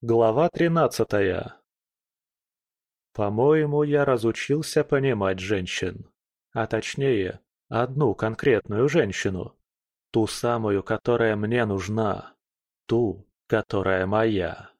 Глава тринадцатая По-моему, я разучился понимать женщин. А точнее, одну конкретную женщину. Ту самую, которая мне нужна. Ту, которая моя.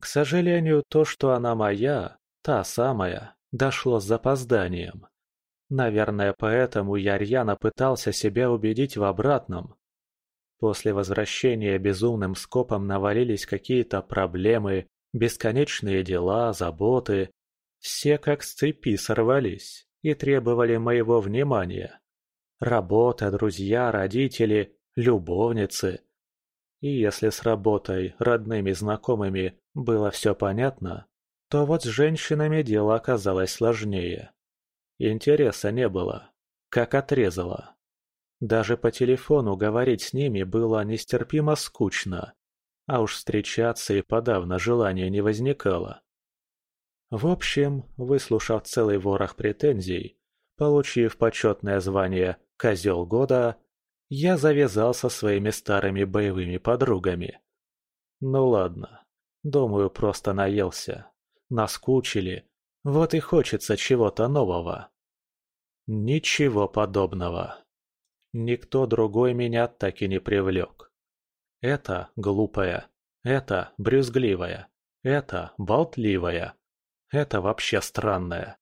К сожалению, то, что она моя, та самая, дошло с запозданием. Наверное, поэтому я рьяно пытался себя убедить в обратном. После возвращения безумным скопом навалились какие-то проблемы, бесконечные дела, заботы. Все как с цепи сорвались и требовали моего внимания. Работа, друзья, родители, любовницы. И если с работой, родными, знакомыми было все понятно, то вот с женщинами дело оказалось сложнее. Интереса не было, как отрезало. Даже по телефону говорить с ними было нестерпимо скучно, а уж встречаться и подавно желания не возникало. В общем, выслушав целый ворох претензий, получив почетное звание «Козел года», я завязал со своими старыми боевыми подругами. Ну ладно, думаю, просто наелся. Наскучили, вот и хочется чего-то нового. Ничего подобного. Никто другой меня так и не привлек. Это глупая, это брюзгливая, это болтливая, это вообще странная.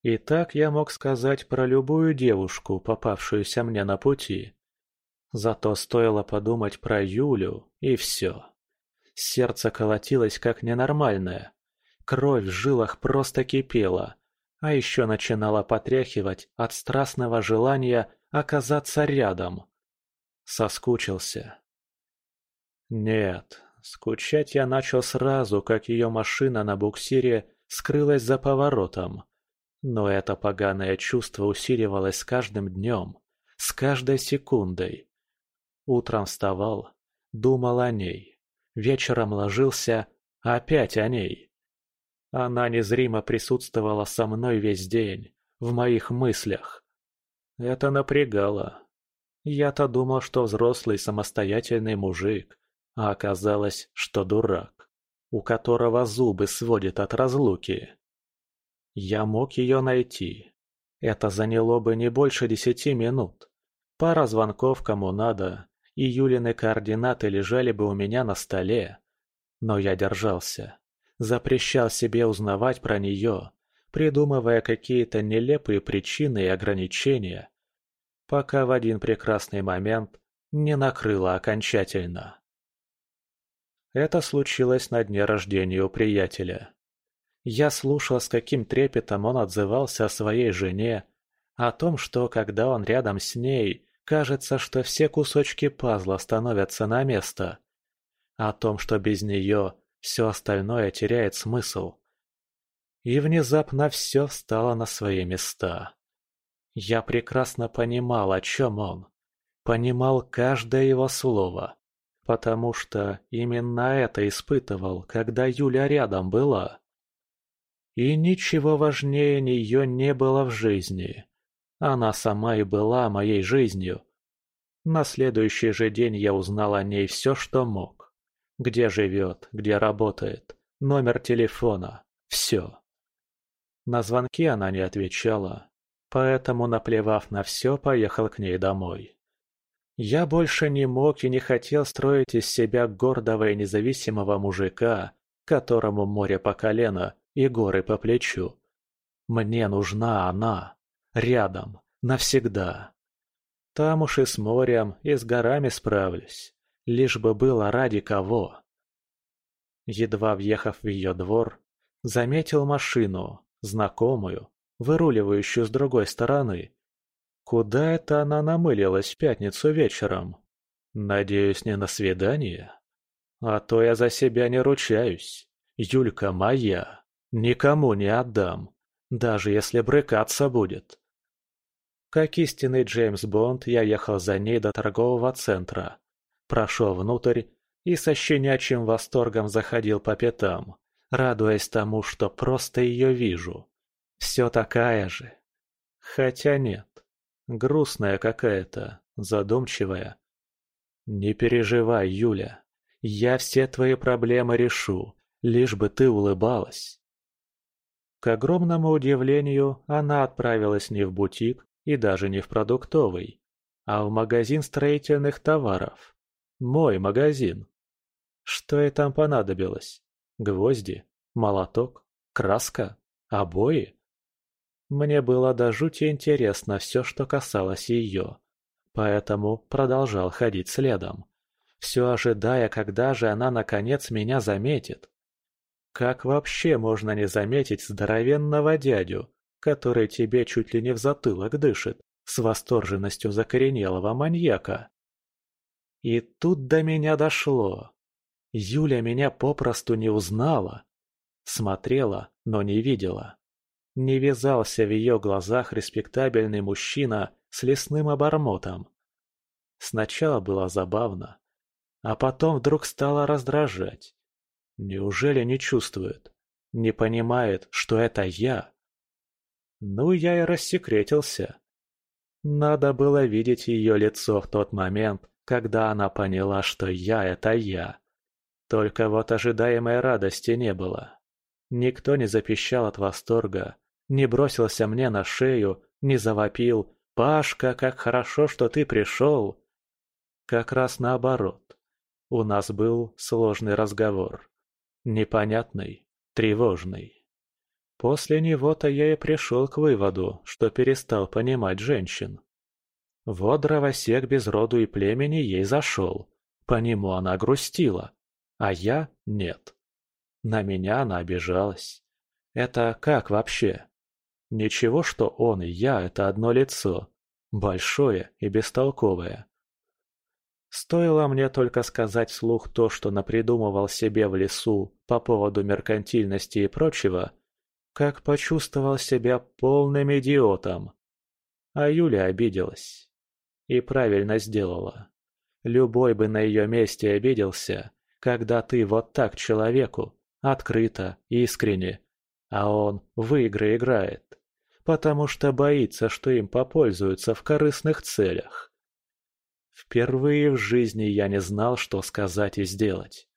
И так я мог сказать про любую девушку, попавшуюся мне на пути. Зато стоило подумать про Юлю, и все. Сердце колотилось как ненормальное. Кровь в жилах просто кипела, а еще начинала потряхивать от страстного желания оказаться рядом. Соскучился. Нет, скучать я начал сразу, как ее машина на буксире скрылась за поворотом. Но это поганое чувство усиливалось с каждым днем, с каждой секундой. Утром вставал, думал о ней. Вечером ложился, опять о ней. Она незримо присутствовала со мной весь день, в моих мыслях. Это напрягало. Я-то думал, что взрослый самостоятельный мужик, а оказалось, что дурак, у которого зубы сводит от разлуки. Я мог ее найти. Это заняло бы не больше десяти минут. Пара звонков кому надо, и Юлины координаты лежали бы у меня на столе. Но я держался запрещал себе узнавать про нее, придумывая какие-то нелепые причины и ограничения, пока в один прекрасный момент не накрыло окончательно. Это случилось на дне рождения у приятеля. Я слушал, с каким трепетом он отзывался о своей жене, о том, что когда он рядом с ней, кажется, что все кусочки пазла становятся на место, о том, что без нее все остальное теряет смысл. И внезапно все встало на свои места. Я прекрасно понимал, о чем он. Понимал каждое его слово. Потому что именно это испытывал, когда Юля рядом была. И ничего важнее нее не было в жизни. Она сама и была моей жизнью. На следующий же день я узнал о ней все, что мог. Где живет, где работает, номер телефона, все. На звонки она не отвечала, поэтому, наплевав на все, поехал к ней домой. Я больше не мог и не хотел строить из себя гордого и независимого мужика, которому море по колено и горы по плечу. Мне нужна она, рядом, навсегда. Там уж и с морем, и с горами справлюсь лишь бы было ради кого. Едва въехав в ее двор, заметил машину, знакомую, выруливающую с другой стороны. Куда это она намылилась в пятницу вечером? Надеюсь, не на свидание? А то я за себя не ручаюсь. Юлька моя. Никому не отдам. Даже если брыкаться будет. Как истинный Джеймс Бонд, я ехал за ней до торгового центра, Прошел внутрь и со щенячьим восторгом заходил по пятам, радуясь тому, что просто ее вижу. Все такая же. Хотя нет, грустная какая-то, задумчивая. Не переживай, Юля. Я все твои проблемы решу, лишь бы ты улыбалась. К огромному удивлению, она отправилась не в бутик и даже не в продуктовый, а в магазин строительных товаров. Мой магазин. Что ей там понадобилось? Гвозди? Молоток? Краска? Обои? Мне было до жути интересно все, что касалось ее, поэтому продолжал ходить следом, все ожидая, когда же она наконец меня заметит. Как вообще можно не заметить здоровенного дядю, который тебе чуть ли не в затылок дышит, с восторженностью закоренелого маньяка? И тут до меня дошло. Юля меня попросту не узнала. Смотрела, но не видела. Не вязался в ее глазах респектабельный мужчина с лесным обормотом. Сначала было забавно, а потом вдруг стало раздражать. Неужели не чувствует, не понимает, что это я? Ну, я и рассекретился. Надо было видеть ее лицо в тот момент, когда она поняла, что я — это я. Только вот ожидаемой радости не было. Никто не запищал от восторга, не бросился мне на шею, не завопил «Пашка, как хорошо, что ты пришел!» Как раз наоборот. У нас был сложный разговор. Непонятный, тревожный. После него-то я и пришел к выводу, что перестал понимать женщин. Вот дровосек без роду и племени ей зашел. По нему она грустила, а я – нет. На меня она обижалась. Это как вообще? Ничего, что он и я – это одно лицо. Большое и бестолковое. Стоило мне только сказать вслух то, что напридумывал себе в лесу по поводу меркантильности и прочего, как почувствовал себя полным идиотом. А Юля обиделась. И правильно сделала. Любой бы на ее месте обиделся, когда ты вот так человеку, открыто, искренне, а он в игры играет потому что боится, что им попользуются в корыстных целях. Впервые в жизни я не знал, что сказать и сделать.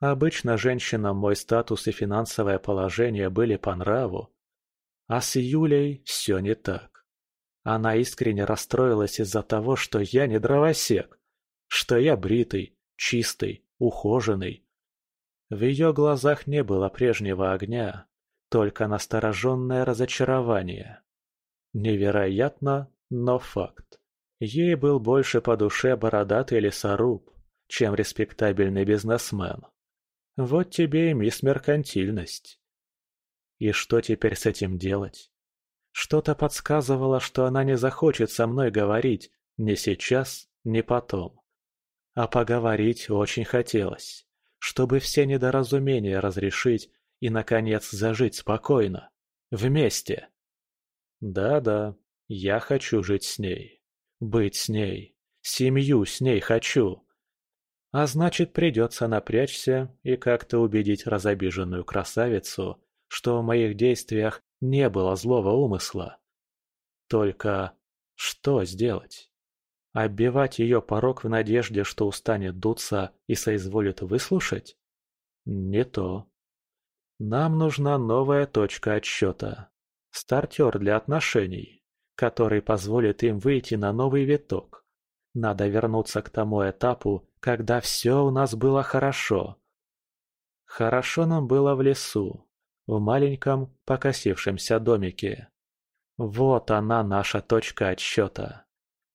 Обычно женщинам мой статус и финансовое положение были по нраву. А с Юлей все не так. Она искренне расстроилась из-за того, что я не дровосек, что я бритый, чистый, ухоженный. В ее глазах не было прежнего огня, только настороженное разочарование. Невероятно, но факт. Ей был больше по душе бородатый лесоруб, чем респектабельный бизнесмен. Вот тебе и мисс Меркантильность. И что теперь с этим делать? Что-то подсказывало, что она не захочет со мной говорить ни сейчас, ни потом. А поговорить очень хотелось, чтобы все недоразумения разрешить и, наконец, зажить спокойно. Вместе. Да-да, я хочу жить с ней. Быть с ней. Семью с ней хочу. А значит, придется напрячься и как-то убедить разобиженную красавицу, что в моих действиях не было злого умысла. Только что сделать? Оббивать ее порог в надежде, что устанет дуться и соизволит выслушать? Не то. Нам нужна новая точка отсчета. Стартер для отношений, который позволит им выйти на новый виток. Надо вернуться к тому этапу, когда все у нас было хорошо. Хорошо нам было в лесу, в маленьком покосившемся домике. Вот она наша точка отсчета.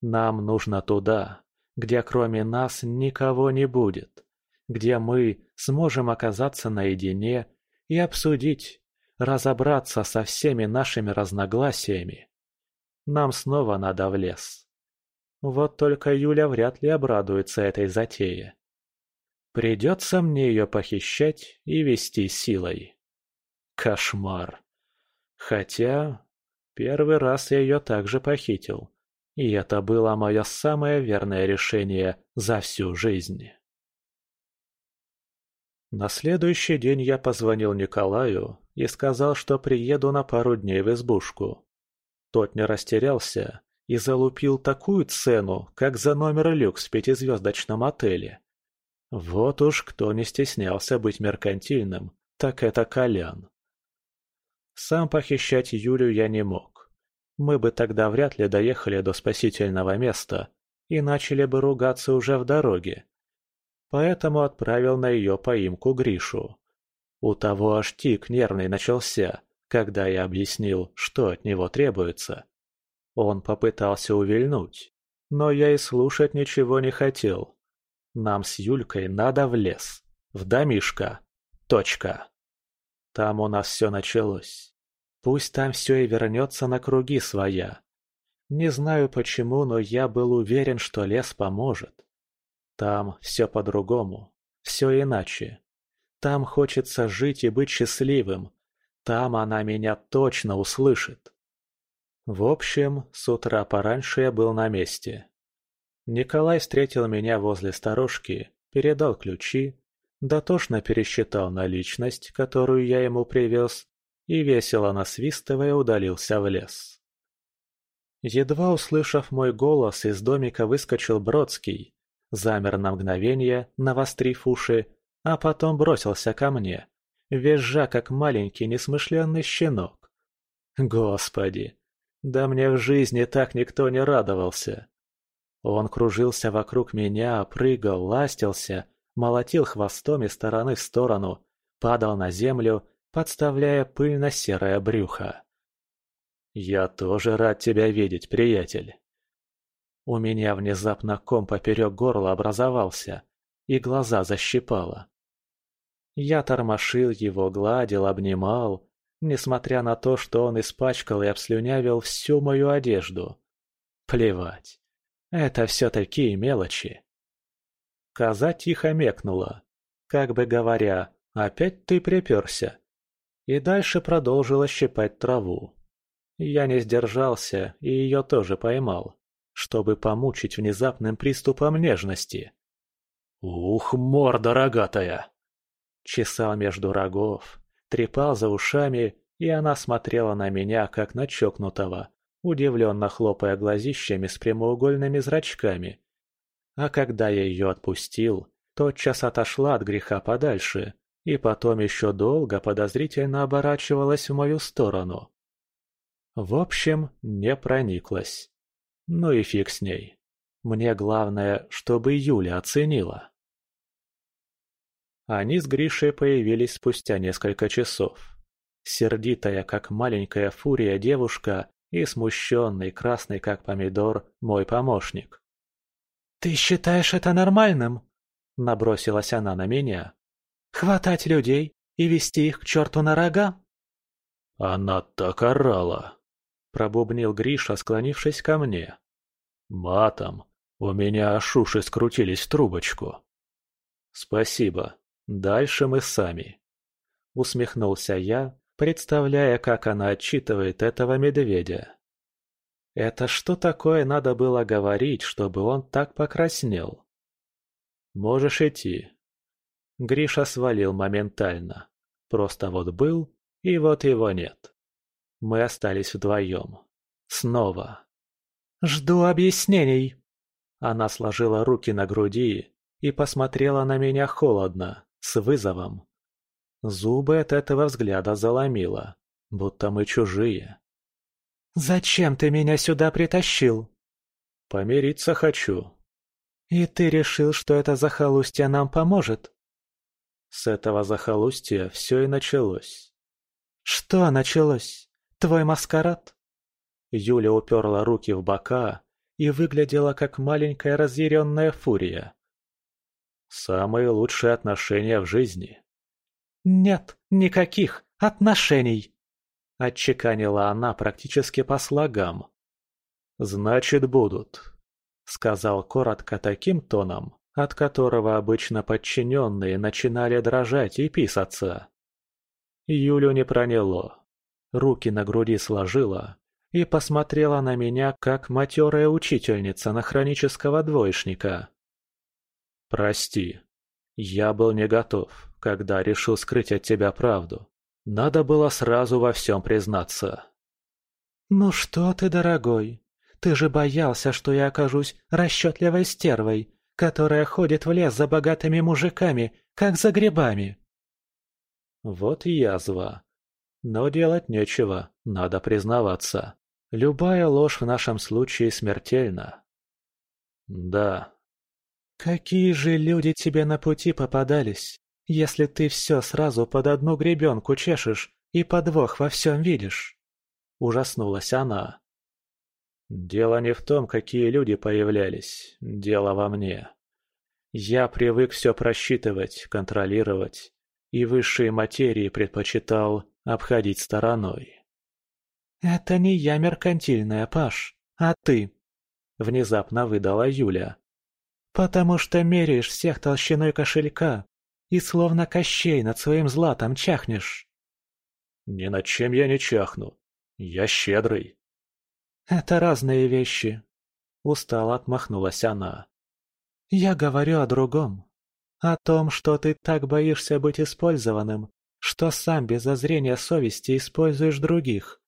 Нам нужно туда, где кроме нас никого не будет, где мы сможем оказаться наедине и обсудить, разобраться со всеми нашими разногласиями. Нам снова надо в лес. Вот только Юля вряд ли обрадуется этой затее. Придется мне ее похищать и вести силой. Кошмар. Хотя, первый раз я ее также похитил, и это было мое самое верное решение за всю жизнь. На следующий день я позвонил Николаю и сказал, что приеду на пару дней в избушку. Тот не растерялся и залупил такую цену, как за номер люкс в пятизвездочном отеле. Вот уж кто не стеснялся быть меркантильным, так это Колян. Сам похищать Юлю я не мог. Мы бы тогда вряд ли доехали до спасительного места и начали бы ругаться уже в дороге. Поэтому отправил на ее поимку Гришу. У того аж тик нервный начался, когда я объяснил, что от него требуется. Он попытался увильнуть, но я и слушать ничего не хотел. Нам с Юлькой надо в лес, в домишко. Точка. Там у нас все началось. Пусть там все и вернется на круги своя. Не знаю почему, но я был уверен, что лес поможет. Там все по-другому, все иначе. Там хочется жить и быть счастливым. Там она меня точно услышит. В общем, с утра пораньше я был на месте. Николай встретил меня возле сторожки, передал ключи, дотошно пересчитал наличность, которую я ему привез, и весело насвистывая удалился в лес. Едва услышав мой голос, из домика выскочил Бродский, замер на мгновение, навострив уши, а потом бросился ко мне, визжа, как маленький несмышленный щенок. Господи, да мне в жизни так никто не радовался. Он кружился вокруг меня, прыгал, ластился, молотил хвостом из стороны в сторону, падал на землю, подставляя пыльно-серое брюхо. «Я тоже рад тебя видеть, приятель». У меня внезапно ком поперек горла образовался, и глаза защипало. Я тормошил его, гладил, обнимал, несмотря на то, что он испачкал и обслюнявил всю мою одежду. Плевать. Это все такие мелочи. Коза тихо мекнула, как бы говоря, опять ты приперся. И дальше продолжила щипать траву. Я не сдержался и ее тоже поймал, чтобы помучить внезапным приступом нежности. «Ух, морда рогатая!» Чесал между рогов, трепал за ушами, и она смотрела на меня, как на чокнутого, удивленно хлопая глазищами с прямоугольными зрачками. А когда я ее отпустил, тотчас отошла от греха подальше и потом еще долго подозрительно оборачивалась в мою сторону. В общем, не прониклась. Ну и фиг с ней. Мне главное, чтобы Юля оценила. Они с Гришей появились спустя несколько часов. Сердитая, как маленькая фурия девушка, и смущенный, красный как помидор, мой помощник. «Ты считаешь это нормальным?» – набросилась она на меня. «Хватать людей и вести их к черту на рога?» «Она так орала!» – пробубнил Гриша, склонившись ко мне. «Матом! У меня аж скрутились в трубочку!» «Спасибо. Дальше мы сами!» Усмехнулся я, представляя, как она отчитывает этого медведя. Это что такое надо было говорить, чтобы он так покраснел? Можешь идти. Гриша свалил моментально. Просто вот был, и вот его нет. Мы остались вдвоем. Снова. «Жду объяснений!» Она сложила руки на груди и посмотрела на меня холодно, с вызовом. Зубы от этого взгляда заломило, будто мы чужие. «Зачем ты меня сюда притащил?» «Помириться хочу». «И ты решил, что это захолустье нам поможет?» С этого захолустья все и началось. «Что началось? Твой маскарад?» Юля уперла руки в бока и выглядела как маленькая разъяренная фурия. «Самые лучшие отношения в жизни», «Нет никаких отношений!» – отчеканила она практически по слогам. «Значит, будут», – сказал коротко таким тоном, от которого обычно подчиненные начинали дрожать и писаться. Юлю не проняло. Руки на груди сложила и посмотрела на меня, как матерая учительница на хронического двоечника. «Прости, я был не готов» когда решил скрыть от тебя правду. Надо было сразу во всем признаться. «Ну что ты, дорогой, ты же боялся, что я окажусь расчетливой стервой, которая ходит в лес за богатыми мужиками, как за грибами. Вот язва. Но делать нечего, надо признаваться. Любая ложь в нашем случае смертельна. Да. Какие же люди тебе на пути попадались, если ты все сразу под одну гребенку чешешь и подвох во всем видишь? Ужаснулась она. Дело не в том, какие люди появлялись, дело во мне. Я привык все просчитывать, контролировать, и высшие материи предпочитал обходить стороной. «Это не я меркантильная, Паш, а ты», — внезапно выдала Юля. «Потому что меряешь всех толщиной кошелька и словно Кощей над своим златом чахнешь». «Ни над чем я не чахну. Я щедрый». «Это разные вещи», — устало отмахнулась она. «Я говорю о другом. О том, что ты так боишься быть использованным, что сам без зазрения совести используешь других.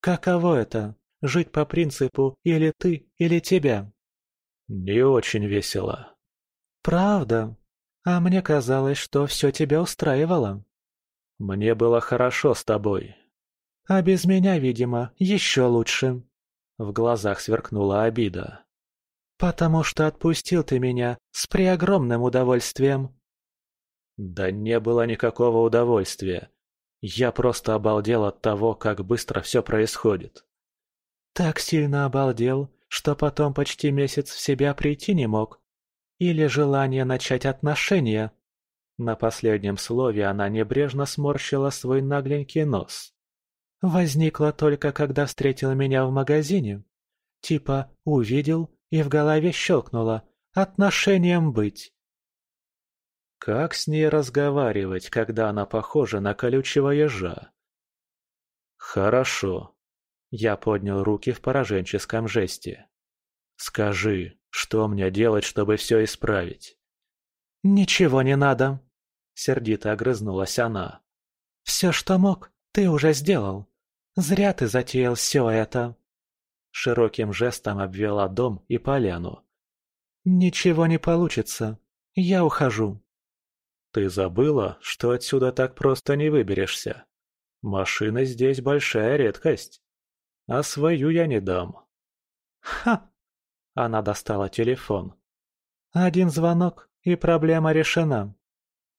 Каково это – жить по принципу «или ты, или тебя»?» «Не очень весело». «Правда? А мне казалось, что все тебя устраивало». «Мне было хорошо с тобой». «А без меня, видимо, еще лучше». В глазах сверкнула обида. «Потому что отпустил ты меня с преогромным удовольствием». Да не было никакого удовольствия. Я просто обалдел от того, как быстро все происходит. Так сильно обалдел, что потом почти месяц в себя прийти не мог. Или желание начать отношения. На последнем слове она небрежно сморщила свой нагленький нос. Возникло только, когда встретил меня в магазине. Типа увидел и в голове щелкнуло «отношением быть». Как с ней разговаривать, когда она похожа на колючего ежа? Хорошо. Я поднял руки в пораженческом жесте. Скажи, что мне делать, чтобы все исправить? Ничего не надо. Сердито огрызнулась она. Все, что мог, ты уже сделал. Зря ты затеял все это. Широким жестом обвела дом и поляну. Ничего не получится. Я ухожу. Ты забыла, что отсюда так просто не выберешься. Машина здесь большая редкость. А свою я не дам. Ха! Она достала телефон. Один звонок, и проблема решена.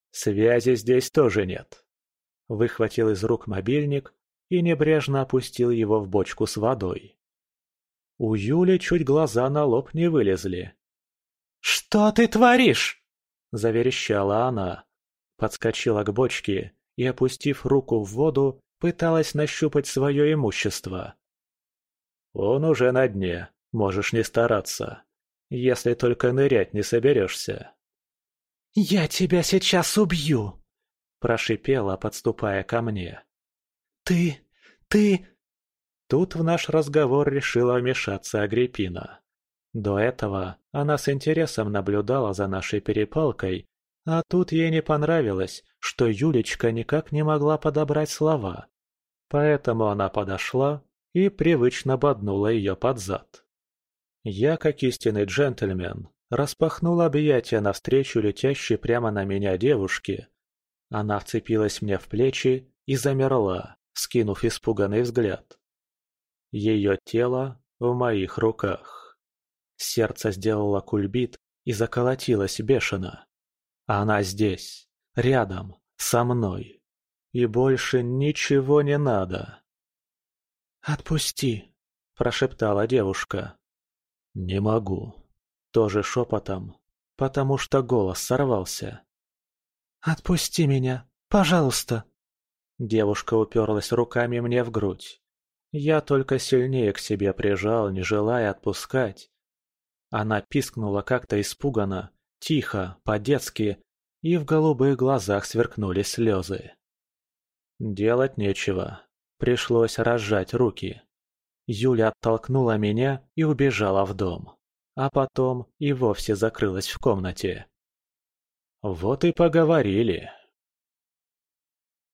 Связи здесь тоже нет. Выхватил из рук мобильник и небрежно опустил его в бочку с водой. У Юли чуть глаза на лоб не вылезли. «Что ты творишь?» – заверещала она подскочила к бочке и, опустив руку в воду, пыталась нащупать свое имущество. «Он уже на дне, можешь не стараться, если только нырять не соберешься». «Я тебя сейчас убью!» – прошипела, подступая ко мне. «Ты... ты...» Тут в наш разговор решила вмешаться Агриппина. До этого она с интересом наблюдала за нашей перепалкой а тут ей не понравилось, что Юлечка никак не могла подобрать слова. Поэтому она подошла и привычно боднула ее под зад. Я, как истинный джентльмен, распахнул объятия навстречу летящей прямо на меня девушке. Она вцепилась мне в плечи и замерла, скинув испуганный взгляд. Ее тело в моих руках. Сердце сделало кульбит и заколотилось бешено. Она здесь, рядом, со мной. И больше ничего не надо. «Отпусти», – прошептала девушка. «Не могу». Тоже шепотом, потому что голос сорвался. «Отпусти меня, пожалуйста!» Девушка уперлась руками мне в грудь. Я только сильнее к себе прижал, не желая отпускать. Она пискнула как-то испуганно, Тихо, по-детски, и в голубых глазах сверкнули слезы. Делать нечего. Пришлось разжать руки. Юля оттолкнула меня и убежала в дом. А потом и вовсе закрылась в комнате. Вот и поговорили.